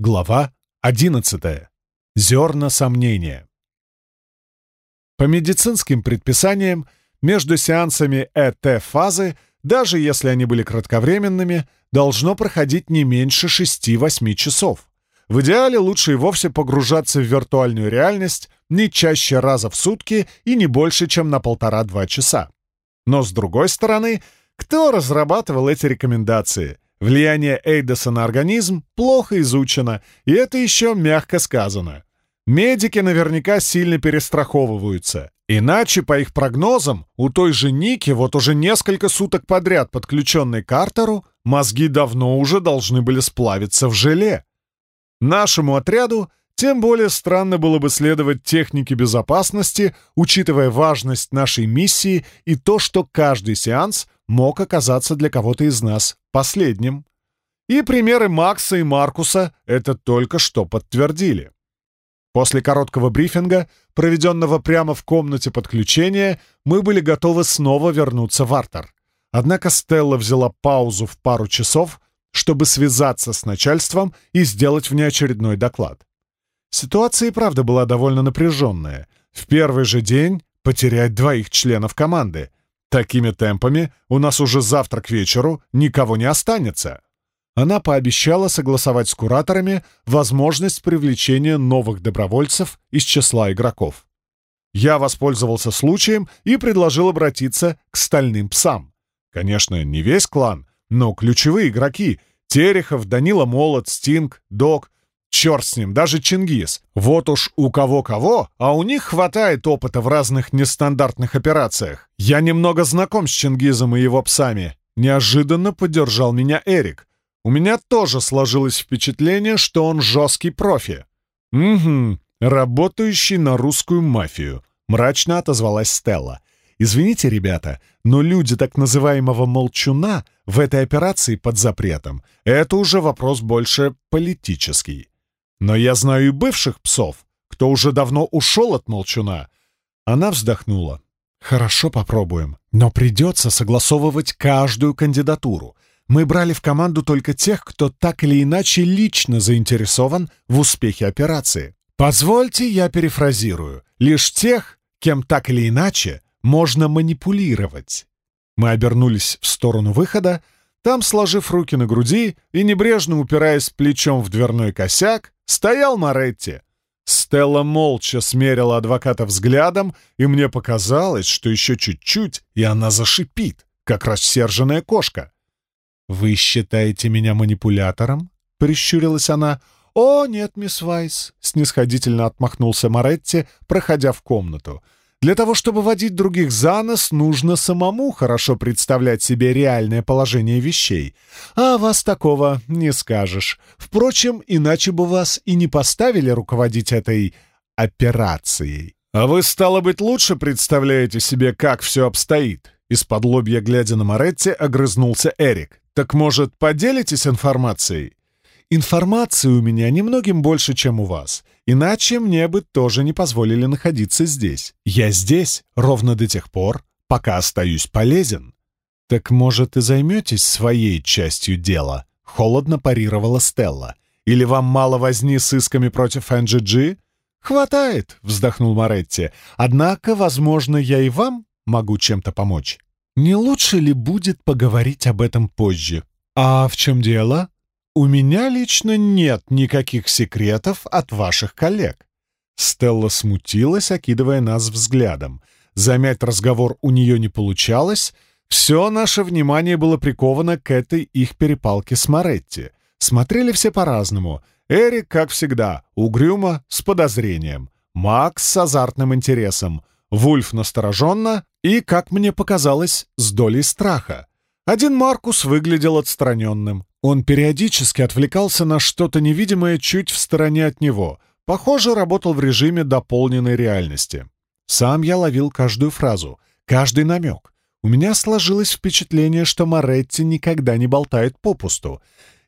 Глава 11. Зерна сомнения. По медицинским предписаниям, между сеансами ЭТ-фазы, даже если они были кратковременными, должно проходить не меньше 6-8 часов. В идеале лучше и вовсе погружаться в виртуальную реальность не чаще раза в сутки и не больше, чем на полтора-два часа. Но, с другой стороны, кто разрабатывал эти рекомендации? Влияние Эйдоса на организм плохо изучено, и это еще мягко сказано. Медики наверняка сильно перестраховываются. Иначе, по их прогнозам, у той же Ники, вот уже несколько суток подряд подключенной к Картеру, мозги давно уже должны были сплавиться в желе. Нашему отряду тем более странно было бы следовать технике безопасности, учитывая важность нашей миссии и то, что каждый сеанс мог оказаться для кого-то из нас последним. И примеры Макса и Маркуса это только что подтвердили. После короткого брифинга, проведенного прямо в комнате подключения, мы были готовы снова вернуться в Артер. Однако Стелла взяла паузу в пару часов, чтобы связаться с начальством и сделать внеочередной доклад. Ситуация и правда была довольно напряженная. В первый же день потерять двоих членов команды. Такими темпами у нас уже завтра к вечеру никого не останется. Она пообещала согласовать с кураторами возможность привлечения новых добровольцев из числа игроков. Я воспользовался случаем и предложил обратиться к стальным псам. Конечно, не весь клан, но ключевые игроки — Терехов, Данила Молот, Стинг, Док. Черт с ним, даже Чингис. Вот уж у кого-кого, а у них хватает опыта в разных нестандартных операциях. Я немного знаком с Чингизом и его псами. Неожиданно поддержал меня Эрик — у меня тоже сложилось впечатление, что он жесткий профи. «Угу, работающий на русскую мафию», — мрачно отозвалась Стелла. «Извините, ребята, но люди так называемого «молчуна» в этой операции под запретом — это уже вопрос больше политический. Но я знаю и бывших псов, кто уже давно ушел от молчуна». Она вздохнула. «Хорошо, попробуем, но придется согласовывать каждую кандидатуру мы брали в команду только тех, кто так или иначе лично заинтересован в успехе операции. Позвольте, я перефразирую. Лишь тех, кем так или иначе можно манипулировать. Мы обернулись в сторону выхода, там, сложив руки на груди и небрежно упираясь плечом в дверной косяк, стоял Моретти. Стелла молча смерила адвоката взглядом, и мне показалось, что еще чуть-чуть, и она зашипит, как рассерженная кошка. «Вы считаете меня манипулятором?» — прищурилась она. «О, нет, мисс Вайс», — снисходительно отмахнулся Моретти, проходя в комнату. «Для того, чтобы водить других за нос, нужно самому хорошо представлять себе реальное положение вещей. А вас такого не скажешь. Впрочем, иначе бы вас и не поставили руководить этой операцией». «А вы, стало быть, лучше представляете себе, как все обстоит?» Из-под лобья, глядя на Моретти, огрызнулся Эрик. «Так, может, поделитесь информацией?» «Информации у меня немногим больше, чем у вас. Иначе мне бы тоже не позволили находиться здесь. Я здесь ровно до тех пор, пока остаюсь полезен». «Так, может, и займетесь своей частью дела?» — холодно парировала Стелла. «Или вам мало возни с исками против NGG?» «Хватает», — вздохнул Моретти. «Однако, возможно, я и вам могу чем-то помочь». Не лучше ли будет поговорить об этом позже? А в чем дело? У меня лично нет никаких секретов от ваших коллег. Стелла смутилась, окидывая нас взглядом. Замять разговор у нее не получалось. Все наше внимание было приковано к этой их перепалке с Моретти. Смотрели все по-разному. Эрик, как всегда, угрюмо, с подозрением. Макс с азартным интересом. Вульф настороженно и, как мне показалось, с долей страха. Один Маркус выглядел отстраненным. Он периодически отвлекался на что-то невидимое чуть в стороне от него. Похоже, работал в режиме дополненной реальности. Сам я ловил каждую фразу, каждый намек. У меня сложилось впечатление, что Моретти никогда не болтает попусту.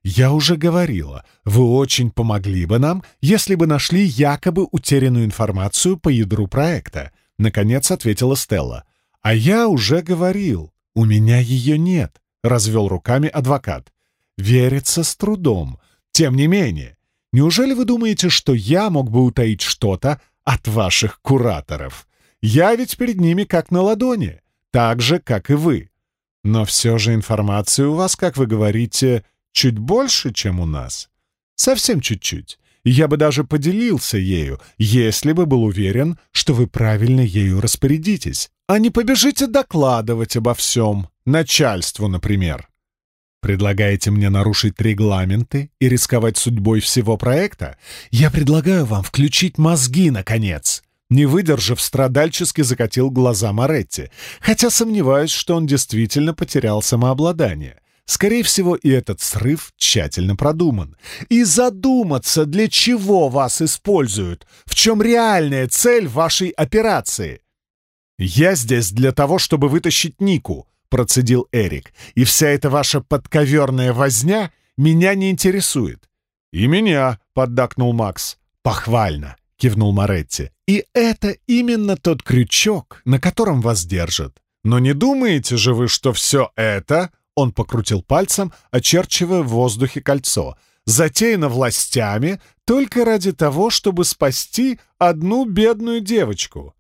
«Я уже говорила, вы очень помогли бы нам, если бы нашли якобы утерянную информацию по ядру проекта. — наконец ответила Стелла. «А я уже говорил, у меня ее нет», — развел руками адвокат. «Верится с трудом. Тем не менее, Неужели вы думаете, что я мог бы утаить что-то от ваших кураторов? Я ведь перед ними как на ладони, так же, как и вы. Но все же информации у вас, как вы говорите, чуть больше, чем у нас. Совсем чуть-чуть. Я бы даже поделился ею, если бы был уверен, что вы правильно ею распорядитесь, а не побежите докладывать обо всем, начальству, например. Предлагаете мне нарушить регламенты и рисковать судьбой всего проекта? Я предлагаю вам включить мозги, наконец. Не выдержав, страдальчески закатил глаза Моретти, хотя сомневаюсь, что он действительно потерял самообладание. Скорее всего, и этот срыв тщательно продуман. И задуматься, для чего вас используют, в чем реальная цель вашей операции. «Я здесь для того, чтобы вытащить Нику», — процедил Эрик. «И вся эта ваша подковерная возня меня не интересует». «И меня», — поддакнул Макс. «Похвально», — кивнул Моретти. «И это именно тот крючок, на котором вас держат. Но не думаете же вы, что все это он покрутил пальцем, очерчивая в воздухе кольцо. «Затеяно властями только ради того, чтобы спасти одну бедную девочку».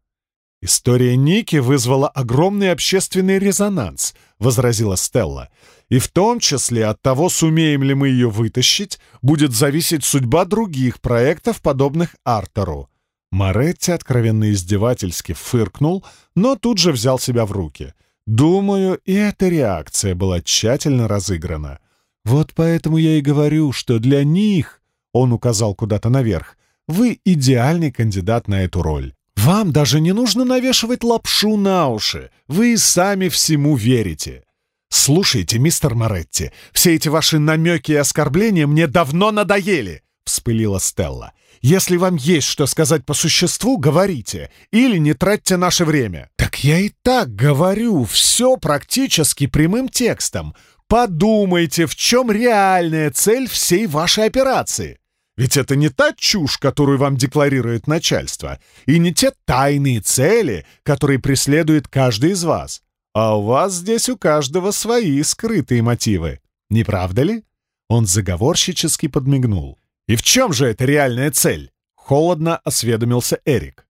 «История Ники вызвала огромный общественный резонанс», — возразила Стелла. «И в том числе от того, сумеем ли мы ее вытащить, будет зависеть судьба других проектов, подобных Артеру». Моретти откровенно издевательски фыркнул, но тут же взял себя в руки — Думаю, и эта реакция была тщательно разыграна. Вот поэтому я и говорю, что для них, он указал куда-то наверх, вы идеальный кандидат на эту роль. Вам даже не нужно навешивать лапшу на уши, вы и сами всему верите. «Слушайте, мистер Моретти, все эти ваши намеки и оскорбления мне давно надоели!» — вспылила Стелла. Если вам есть что сказать по существу, говорите, или не тратьте наше время». «Так я и так говорю, все практически прямым текстом. Подумайте, в чем реальная цель всей вашей операции. Ведь это не та чушь, которую вам декларирует начальство, и не те тайные цели, которые преследует каждый из вас. А у вас здесь у каждого свои скрытые мотивы. Не правда ли?» Он заговорщически подмигнул. «И в чем же эта реальная цель?» — холодно осведомился Эрик.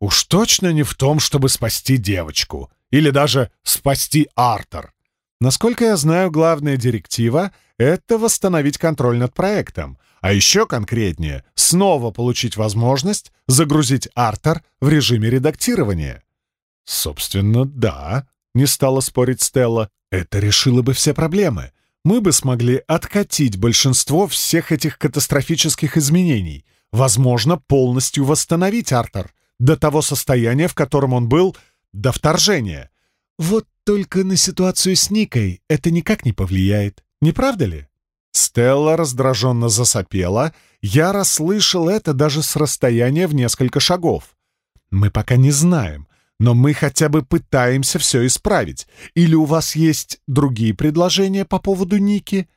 «Уж точно не в том, чтобы спасти девочку. Или даже спасти Артер. Насколько я знаю, главная директива — это восстановить контроль над проектом, а еще конкретнее — снова получить возможность загрузить Артер в режиме редактирования». «Собственно, да», — не стала спорить Стелла. «Это решило бы все проблемы мы бы смогли откатить большинство всех этих катастрофических изменений, возможно, полностью восстановить Артер до того состояния, в котором он был до вторжения. Вот только на ситуацию с Никой это никак не повлияет, не правда ли? Стелла раздраженно засопела, я расслышал это даже с расстояния в несколько шагов. Мы пока не знаем, но мы хотя бы пытаемся все исправить. Или у вас есть другие предложения по поводу Ники?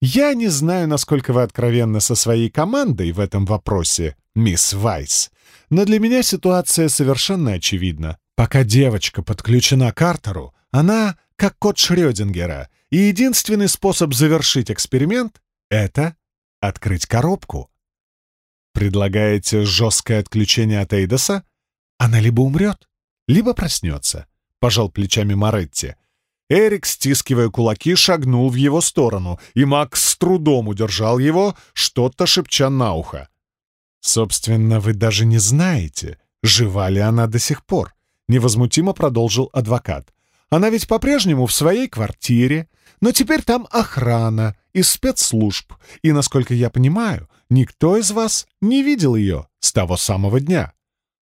Я не знаю, насколько вы откровенны со своей командой в этом вопросе, мисс Вайс, но для меня ситуация совершенно очевидна. Пока девочка подключена к Картеру, она как кот Шрёдингера, и единственный способ завершить эксперимент — это открыть коробку. Предлагаете жесткое отключение от Эйдоса? Она либо умрет, либо проснется», — пожал плечами Моретти. Эрик, стискивая кулаки, шагнул в его сторону, и Макс с трудом удержал его, что-то шепча на ухо. «Собственно, вы даже не знаете, жива ли она до сих пор», — невозмутимо продолжил адвокат. «Она ведь по-прежнему в своей квартире, но теперь там охрана из спецслужб, и, насколько я понимаю, никто из вас не видел ее с того самого дня».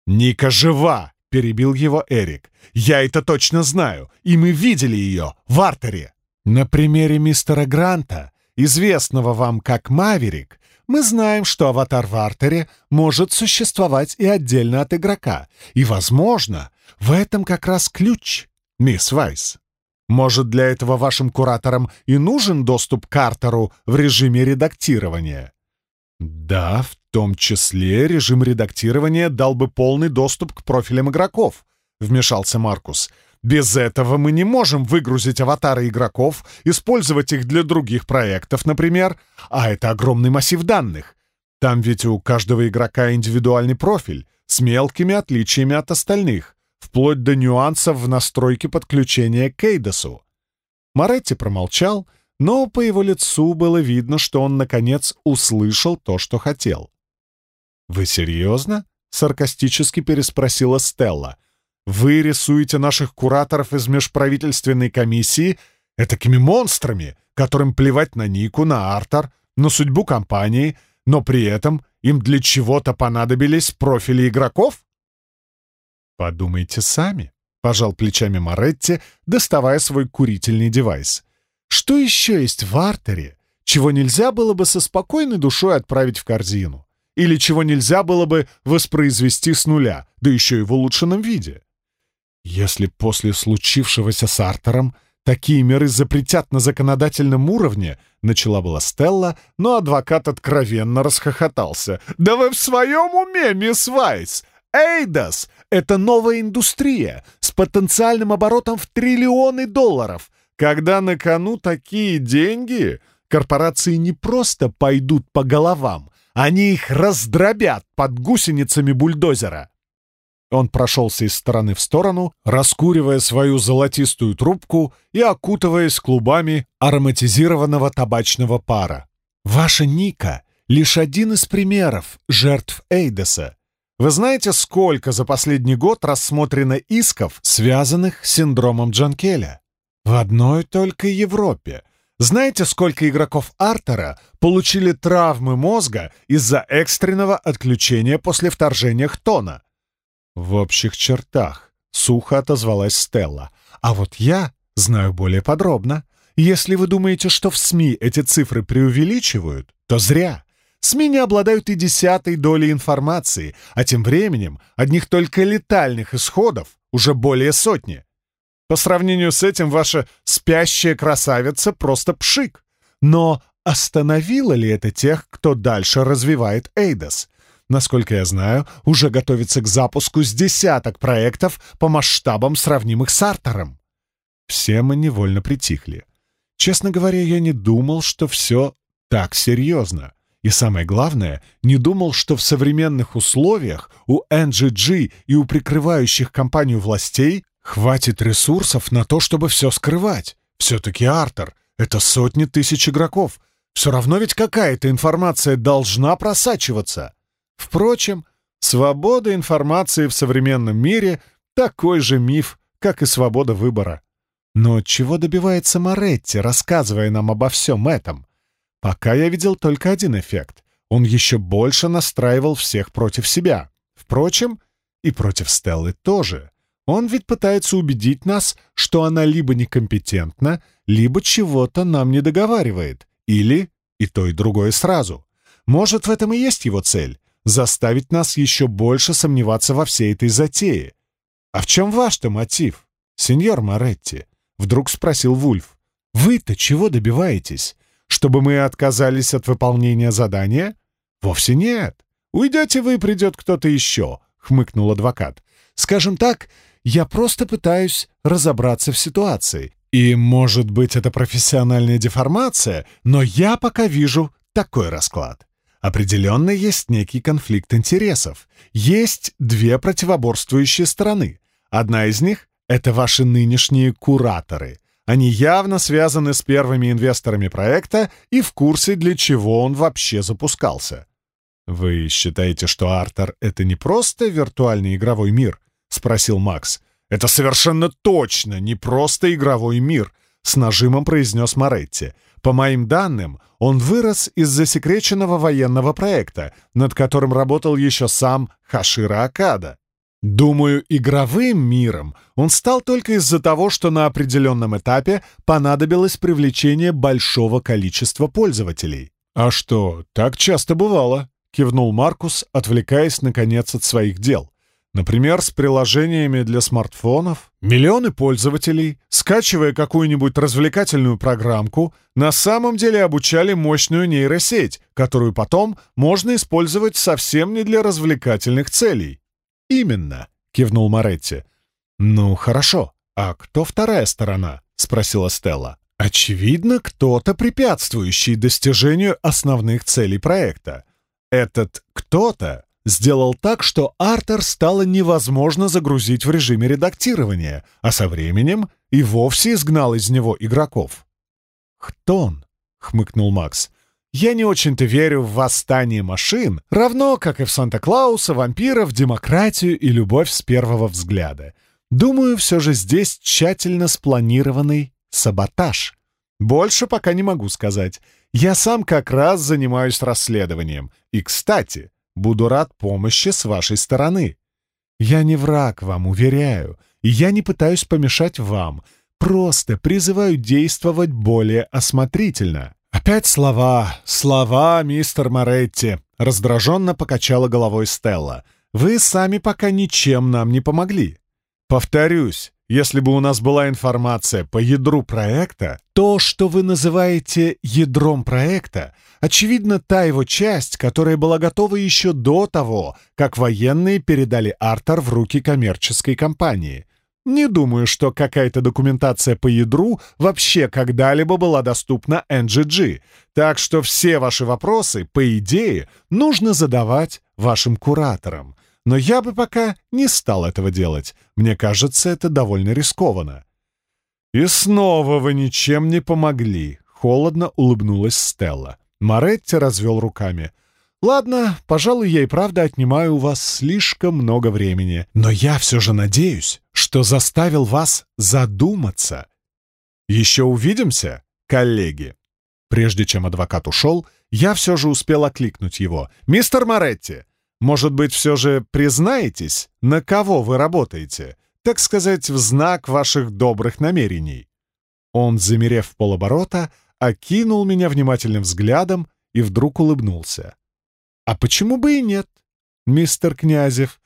«Ника жива!» Перебил его Эрик. «Я это точно знаю, и мы видели ее в артере». На примере мистера Гранта, известного вам как Маверик, мы знаем, что аватар в артере может существовать и отдельно от игрока. И, возможно, в этом как раз ключ, мисс Вайс. Может, для этого вашим кураторам и нужен доступ к артеру в режиме редактирования? Да, в том числе режим редактирования дал бы полный доступ к профилям игроков, вмешался Маркус. Без этого мы не можем выгрузить аватары игроков, использовать их для других проектов, например, а это огромный массив данных. Там ведь у каждого игрока индивидуальный профиль с мелкими отличиями от остальных, вплоть до нюансов в настройке подключения к Эйдосу. Моретти промолчал, но по его лицу было видно, что он, наконец, услышал то, что хотел. «Вы серьезно?» — саркастически переспросила Стелла. «Вы рисуете наших кураторов из межправительственной комиссии этакими монстрами, которым плевать на Нику, на Артер, на судьбу компании, но при этом им для чего-то понадобились профили игроков?» «Подумайте сами», — пожал плечами Моретти, доставая свой курительный девайс. «Что еще есть в артере, чего нельзя было бы со спокойной душой отправить в корзину? Или чего нельзя было бы воспроизвести с нуля, да еще и в улучшенном виде? Если после случившегося с Артером такие меры запретят на законодательном уровне, начала была Стелла, но адвокат откровенно расхохотался. «Да вы в своем уме, мисс Вайс! Эйдас — это новая индустрия с потенциальным оборотом в триллионы долларов. Когда на кону такие деньги, корпорации не просто пойдут по головам, они их раздробят под гусеницами бульдозера. Он прошелся из стороны в сторону, раскуривая свою золотистую трубку и окутываясь клубами ароматизированного табачного пара. «Ваша Ника — лишь один из примеров жертв Эйдеса. Вы знаете, сколько за последний год рассмотрено исков, связанных с синдромом Джанкеля? В одной только Европе. Знаете, сколько игроков Артера получили травмы мозга из-за экстренного отключения после вторжения Хтона? В общих чертах, сухо отозвалась Стелла. А вот я знаю более подробно. Если вы думаете, что в СМИ эти цифры преувеличивают, то зря. СМИ не обладают и десятой долей информации, а тем временем одних только летальных исходов уже более сотни. По сравнению с этим ваша спящая красавица просто пшик. Но остановило ли это тех, кто дальше развивает Эйдос? Насколько я знаю, уже готовится к запуску с десяток проектов по масштабам, сравнимых с Артером. Все мы невольно притихли. Честно говоря, я не думал, что все так серьезно. И самое главное, не думал, что в современных условиях у NGG и у прикрывающих компанию властей хватит ресурсов на то, чтобы все скрывать. Все-таки Артер — это сотни тысяч игроков. Все равно ведь какая-то информация должна просачиваться. Впрочем, свобода информации в современном мире — такой же миф, как и свобода выбора. Но чего добивается Моретти, рассказывая нам обо всем этом? Пока я видел только один эффект. Он еще больше настраивал всех против себя. Впрочем, и против Стеллы тоже. Он ведь пытается убедить нас, что она либо некомпетентна, либо чего-то нам не договаривает, или и то, и другое сразу. Может, в этом и есть его цель — заставить нас еще больше сомневаться во всей этой затее. «А в чем ваш-то мотив, сеньор Моретти?» — вдруг спросил Вульф. «Вы-то чего добиваетесь? Чтобы мы отказались от выполнения задания? Вовсе нет. Уйдете вы, придет кто-то еще, — хмыкнул адвокат. Скажем так, я просто пытаюсь разобраться в ситуации. И, может быть, это профессиональная деформация, но я пока вижу такой расклад. Определенно есть некий конфликт интересов. Есть две противоборствующие стороны. Одна из них — это ваши нынешние кураторы — они явно связаны с первыми инвесторами проекта и в курсе, для чего он вообще запускался. «Вы считаете, что Артер — это не просто виртуальный игровой мир?» — спросил Макс. «Это совершенно точно не просто игровой мир», — с нажимом произнес Моретти. «По моим данным, он вырос из засекреченного военного проекта, над которым работал еще сам Хашира Акада. Думаю, игровым миром он стал только из-за того, что на определенном этапе понадобилось привлечение большого количества пользователей. «А что, так часто бывало?» — кивнул Маркус, отвлекаясь, наконец, от своих дел. Например, с приложениями для смартфонов. Миллионы пользователей, скачивая какую-нибудь развлекательную программку, на самом деле обучали мощную нейросеть, которую потом можно использовать совсем не для развлекательных целей. «Именно», — кивнул Моретти. «Ну, хорошо. А кто вторая сторона?» — спросила Стелла. «Очевидно, кто-то препятствующий достижению основных целей проекта. Этот кто-то сделал так, что Артер стало невозможно загрузить в режиме редактирования, а со временем и вовсе изгнал из него игроков. «Хтон», — хмыкнул Макс, — «я не очень-то верю в восстание машин, равно как и в Санта-Клауса, вампиров, демократию и любовь с первого взгляда. Думаю, все же здесь тщательно спланированный саботаж. Больше пока не могу сказать. Я сам как раз занимаюсь расследованием. И, кстати, буду рад помощи с вашей стороны. Я не враг вам, уверяю, и я не пытаюсь помешать вам. Просто призываю действовать более осмотрительно. Опять слова, слова, мистер Моретти. Раздраженно покачала головой Стелла. Вы сами пока ничем нам не помогли. Повторюсь, если бы у нас была информация по ядру проекта, то, что вы называете ядром проекта, очевидно, та его часть, которая была готова еще до того, как военные передали Артер в руки коммерческой компании. Не думаю, что какая-то документация по ядру вообще когда-либо была доступна NGG, так что все ваши вопросы, по идее, нужно задавать вашим кураторам но я бы пока не стал этого делать. Мне кажется, это довольно рискованно». «И снова вы ничем не помогли», — холодно улыбнулась Стелла. Моретти развел руками. «Ладно, пожалуй, я и правда отнимаю у вас слишком много времени, но я все же надеюсь, что заставил вас задуматься. Еще увидимся, коллеги?» Прежде чем адвокат ушел, я все же успел окликнуть его. «Мистер Моретти, может быть, все же признаетесь, на кого вы работаете, так сказать, в знак ваших добрых намерений?» Он, замерев в полоборота, окинул меня внимательным взглядом и вдруг улыбнулся. «А почему бы и нет, мистер Князев?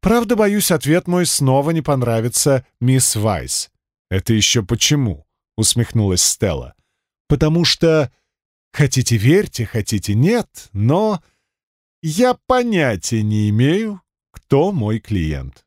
Правда, боюсь, ответ мой снова не понравится мисс Вайс». «Это еще почему?» — усмехнулась Стелла. «Потому что, хотите верьте, хотите нет, но...» Я понятия не имею, кто мой клиент.